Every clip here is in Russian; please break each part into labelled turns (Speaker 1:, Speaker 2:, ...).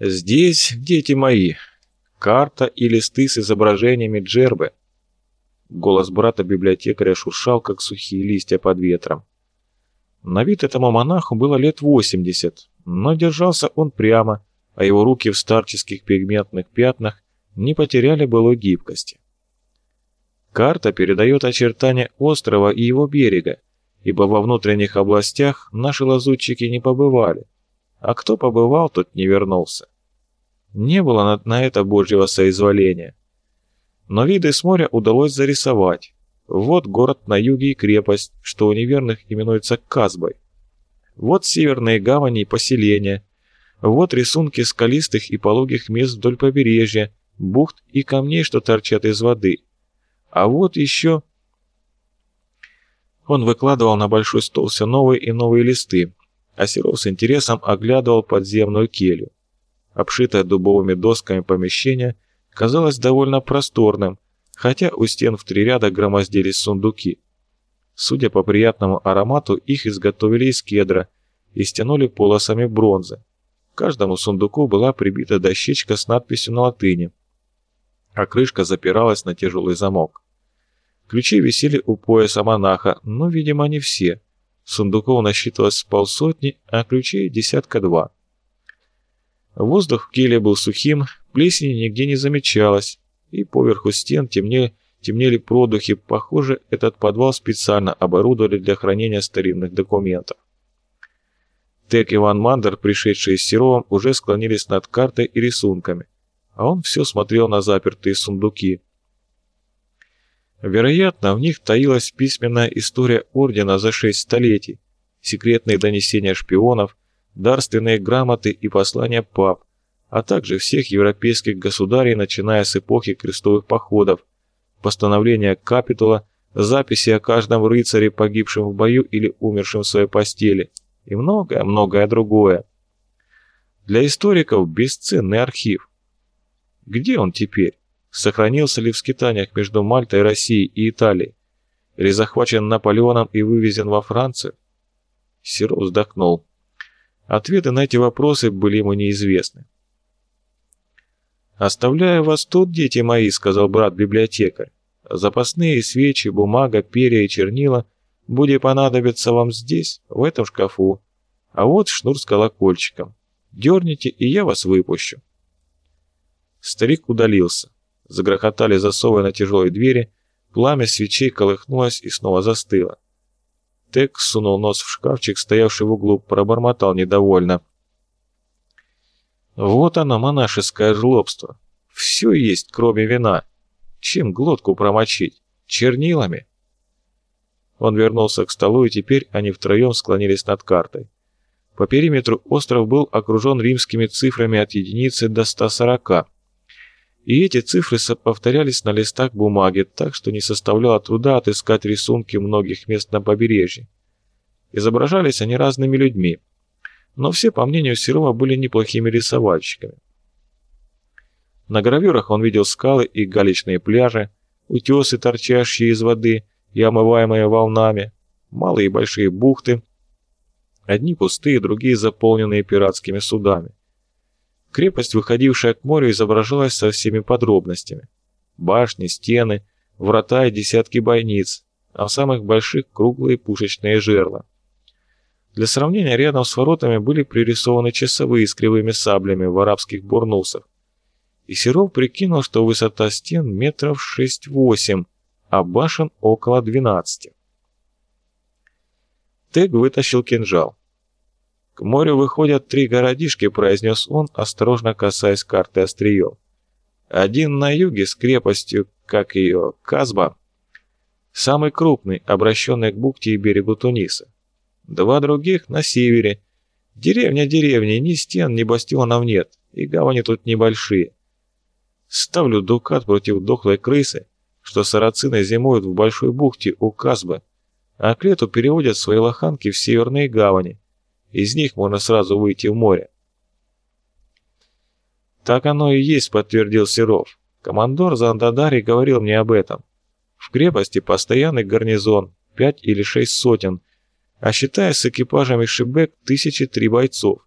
Speaker 1: Здесь, дети мои, карта и листы с изображениями джербы. Голос брата-библиотекаря шуршал, как сухие листья под ветром. На вид этому монаху было лет 80, но держался он прямо, а его руки в старческих пигментных пятнах не потеряли былой гибкости. Карта передает очертания острова и его берега, ибо во внутренних областях наши лазутчики не побывали, а кто побывал, тот не вернулся. Не было на, это божьего соизволения. Но виды с моря удалось зарисовать. Вот город на юге и крепость, что у неверных именуется Казбой. Вот северные гавани и поселения. Вот рисунки скалистых и пологих мест вдоль побережья, бухт и камней, что торчат из воды. А вот еще... Он выкладывал на большой стол все новые и новые листы, а Серов с интересом оглядывал подземную келью. Обшитое дубовыми досками помещение казалось довольно просторным, хотя у стен в три ряда громоздились сундуки. Судя по приятному аромату, их изготовили из кедра и стянули полосами бронзы. К каждому сундуку была прибита дощечка с надписью на латыни, а крышка запиралась на тяжелый замок. Ключи висели у пояса монаха, но, видимо, не все. Сундуков насчитывалось полсотни, а ключей десятка два. Воздух в келе был сухим, плесени нигде не замечалось, и поверху стен темнели, темнели продухи. Похоже, этот подвал специально оборудовали для хранения старинных документов. Тек и Ван Мандер, пришедшие с Серовым, уже склонились над картой и рисунками, а он все смотрел на запертые сундуки. Вероятно, в них таилась письменная история Ордена за шесть столетий, секретные донесения шпионов, дарственные грамоты и послания пап, а также всех европейских государей, начиная с эпохи крестовых походов, постановления капитула, записи о каждом рыцаре, погибшем в бою или умершем в своей постели, и многое-многое другое. Для историков бесценный архив. Где он теперь? Сохранился ли в скитаниях между Мальтой, Россией и Италией? Или захвачен Наполеоном и вывезен во Францию? Серов вздохнул. Ответы на эти вопросы были ему неизвестны. «Оставляю вас тут, дети мои», — сказал брат-библиотекарь. «Запасные свечи, бумага, перья и чернила будет понадобиться вам здесь, в этом шкафу. А вот шнур с колокольчиком. Дерните, и я вас выпущу». Старик удалился. Загрохотали засовы на тяжелой двери, пламя свечей колыхнулось и снова застыло. Тек сунул нос в шкафчик, стоявший в углу, пробормотал недовольно. Вот оно, монашеское жлобство. Все есть, кроме вина. Чем глотку промочить? Чернилами? Он вернулся к столу, и теперь они втроем склонились над картой. По периметру остров был окружен римскими цифрами от единицы до 140. И эти цифры повторялись на листах бумаги, так что не составляло труда отыскать рисунки многих мест на побережье. Изображались они разными людьми – но все, по мнению Серова, были неплохими рисовальщиками. На гравюрах он видел скалы и галечные пляжи, утесы, торчащие из воды и омываемые волнами, малые и большие бухты, одни пустые, другие заполненные пиратскими судами. Крепость, выходившая к морю, изображалась со всеми подробностями. Башни, стены, врата и десятки бойниц, а в самых больших круглые пушечные жерла. Для сравнения, рядом с воротами были пририсованы часовые с кривыми саблями в арабских бурнусах. И Серов прикинул, что высота стен метров 6-8, а башен около 12. Тег вытащил кинжал. «К морю выходят три городишки», — произнес он, осторожно касаясь карты острием. «Один на юге с крепостью, как ее, Казба, самый крупный, обращенный к бухте и берегу Туниса. Два других на севере. Деревня деревни, ни стен, ни бастионов нет, и гавани тут небольшие. Ставлю дукат против дохлой крысы, что сарацины зимуют в большой бухте у Казбы, а к лету переводят свои лоханки в северные гавани. Из них можно сразу выйти в море. «Так оно и есть», — подтвердил Серов. «Командор Зандадари говорил мне об этом. В крепости постоянный гарнизон, пять или шесть сотен, а считая с экипажами Шибек тысячи три бойцов.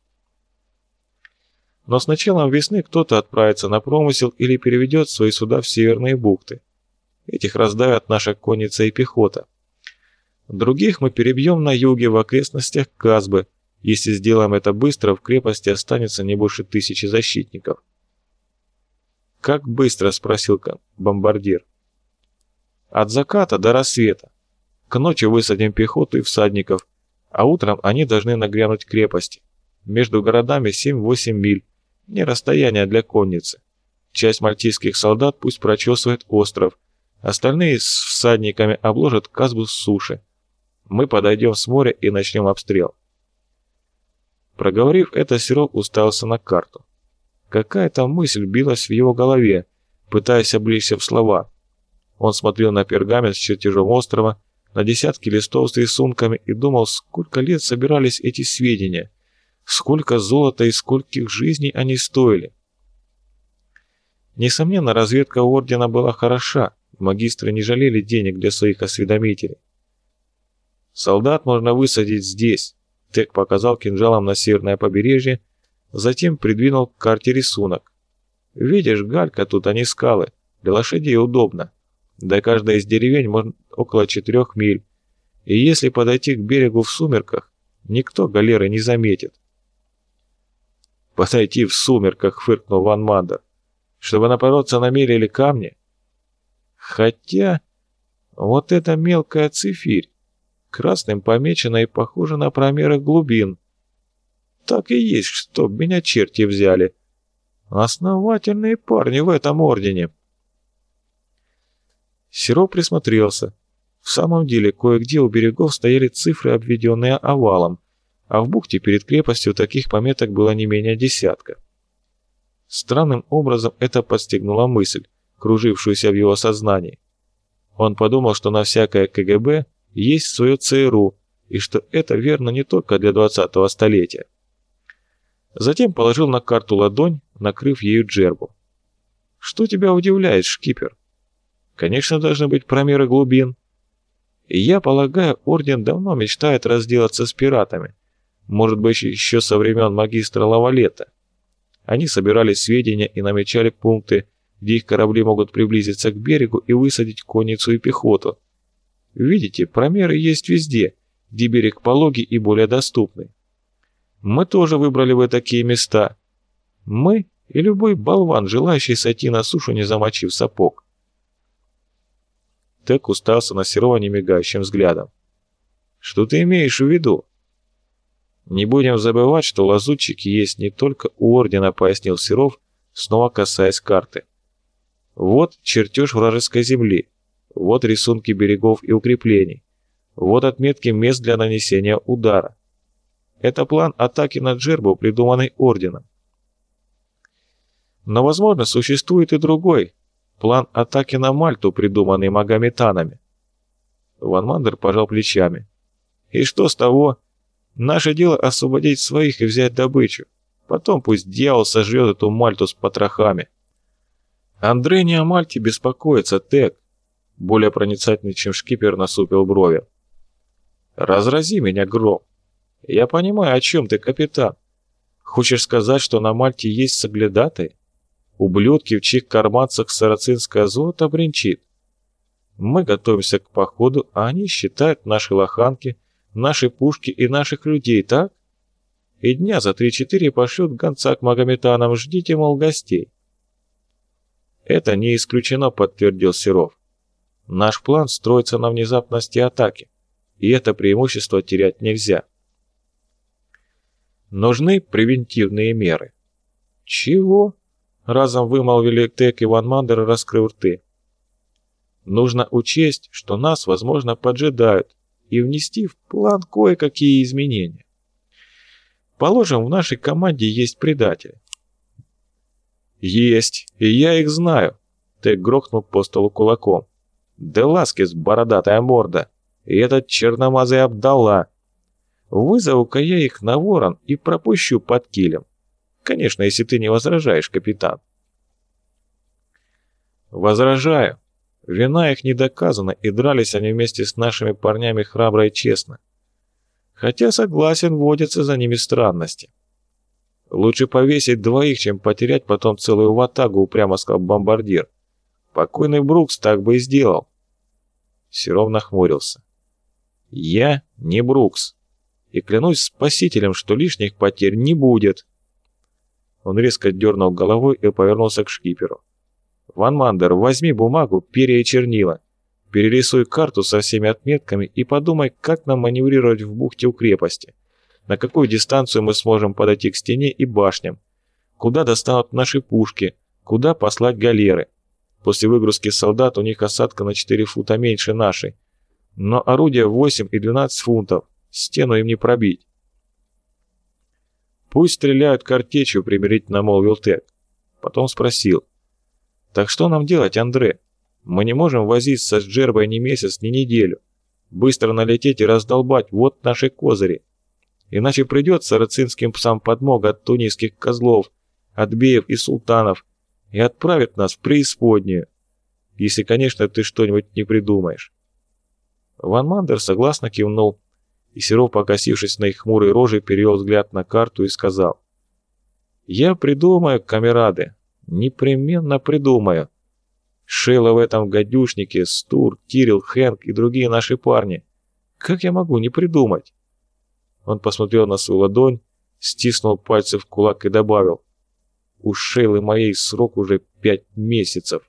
Speaker 1: Но с началом весны кто-то отправится на промысел или переведет свои суда в северные бухты. Этих раздавят наша конница и пехота. Других мы перебьем на юге в окрестностях Казбы. Если сделаем это быстро, в крепости останется не больше тысячи защитников. «Как быстро?» – спросил бомбардир. «От заката до рассвета. К ночи высадим пехоту и всадников, а утром они должны нагрянуть крепости. Между городами 7-8 миль, не расстояние для конницы. Часть мальтийских солдат пусть прочесывает остров, остальные с всадниками обложат Казбу с суши. Мы подойдем с моря и начнем обстрел. Проговорив это, Серов уставился на карту. Какая-то мысль билась в его голове, пытаясь облечься в слова. Он смотрел на пергамент с чертежом острова, на десятки листов с рисунками и думал, сколько лет собирались эти сведения, сколько золота и скольких жизней они стоили. Несомненно, разведка Ордена была хороша, магистры не жалели денег для своих осведомителей. Солдат можно высадить здесь. Тек показал кинжалом на северное побережье, затем придвинул к карте рисунок. Видишь, галька тут, а не скалы. Для лошадей удобно. До каждой из деревень можно около четырех миль. И если подойти к берегу в сумерках, никто галеры не заметит. «Подойти в сумерках», — фыркнул Ван Мандер. «Чтобы напороться на мель или камни?» «Хотя... вот эта мелкая цифирь красным помечена и похожа на промеры глубин. Так и есть, чтоб меня черти взяли. Основательные парни в этом ордене. Серо присмотрелся. В самом деле, кое-где у берегов стояли цифры, обведенные овалом, а в бухте перед крепостью таких пометок было не менее десятка. Странным образом это подстегнула мысль, кружившуюся в его сознании. Он подумал, что на всякое КГБ есть свое ЦРУ, и что это верно не только для 20-го столетия. Затем положил на карту ладонь, накрыв ею джербу. «Что тебя удивляет, шкипер?» «Конечно, должны быть промеры глубин. Я полагаю, Орден давно мечтает разделаться с пиратами. Может быть, еще со времен магистра Лавалета. Они собирали сведения и намечали пункты, где их корабли могут приблизиться к берегу и высадить конницу и пехоту. Видите, промеры есть везде, где берег пологий и более доступный. Мы тоже выбрали бы такие места. Мы и любой болван, желающий сойти на сушу, не замочив сапог. Тек устался на Серова немигающим взглядом. «Что ты имеешь в виду?» «Не будем забывать, что лазутчики есть не только у Ордена», — пояснил Серов, снова касаясь карты. «Вот чертеж вражеской земли. Вот рисунки берегов и укреплений. Вот отметки мест для нанесения удара. Это план атаки на Джербу, придуманный Орденом. Но, возможно, существует и другой. План атаки на Мальту, придуманный магометанами. Ван Мандер пожал плечами. И что с того? Наше дело освободить своих и взять добычу. Потом пусть дьявол сожрет эту Мальту с потрохами. Андрей не о Мальте беспокоится, Тек более проницательный, чем шкипер, насупил брови. «Разрази меня, Гром. Я понимаю, о чем ты, капитан. Хочешь сказать, что на Мальте есть соглядатые? Ублюдки, в чьих карманцах сарацинское золото бренчит? Мы готовимся к походу, а они считают наши лоханки, наши пушки и наших людей, так? И дня за три-четыре пошлют гонца к магометанам, ждите, мол, гостей». «Это не исключено», — подтвердил Серов. Наш план строится на внезапности атаки, и это преимущество терять нельзя. Нужны превентивные меры. Чего? Разом вымолвили Тек и Ван Мандер, раскрыв рты. Нужно учесть, что нас, возможно, поджидают, и внести в план кое-какие изменения. Положим, в нашей команде есть предатели. Есть, и я их знаю. Тек грохнул по столу кулаком. Деласкис, бородатая морда, и этот черномазый Абдалла. Вызову-ка я их на ворон и пропущу под килем. Конечно, если ты не возражаешь, капитан. Возражаю. Вина их не доказана, и дрались они вместе с нашими парнями храбро и честно. Хотя, согласен, водятся за ними странности. Лучше повесить двоих, чем потерять потом целую ватагу, упрямо сказал бомбардир. Покойный Брукс так бы и сделал. Серов нахмурился. Я не Брукс. И клянусь спасителем, что лишних потерь не будет. Он резко дернул головой и повернулся к шкиперу. «Ван Мандер, возьми бумагу, перья и чернила. Перерисуй карту со всеми отметками и подумай, как нам маневрировать в бухте у крепости на какую дистанцию мы сможем подойти к стене и башням, куда достанут наши пушки, куда послать галеры. После выгрузки солдат у них осадка на 4 фута меньше нашей, но орудия 8 и 12 фунтов, стену им не пробить. «Пусть стреляют картечью», — примирительно молвил Тек. Потом спросил. «Так что нам делать, Андре? Мы не можем возиться с Джербой ни месяц, ни неделю. Быстро налететь и раздолбать, вот наши козыри. Иначе придет сарацинским псам подмога от тунисских козлов, от беев и султанов, и отправит нас в преисподнюю. Если, конечно, ты что-нибудь не придумаешь. Ван Мандер согласно кивнул, и Серов, покосившись на их хмурые рожи, перевел взгляд на карту и сказал. «Я придумаю, камерады, непременно придумаю. Шейла в этом гадюшнике, Стур, Кирилл, Хэнк и другие наши парни. Как я могу не придумать?» Он посмотрел на свою ладонь, стиснул пальцы в кулак и добавил. «У Шейлы моей срок уже пять месяцев».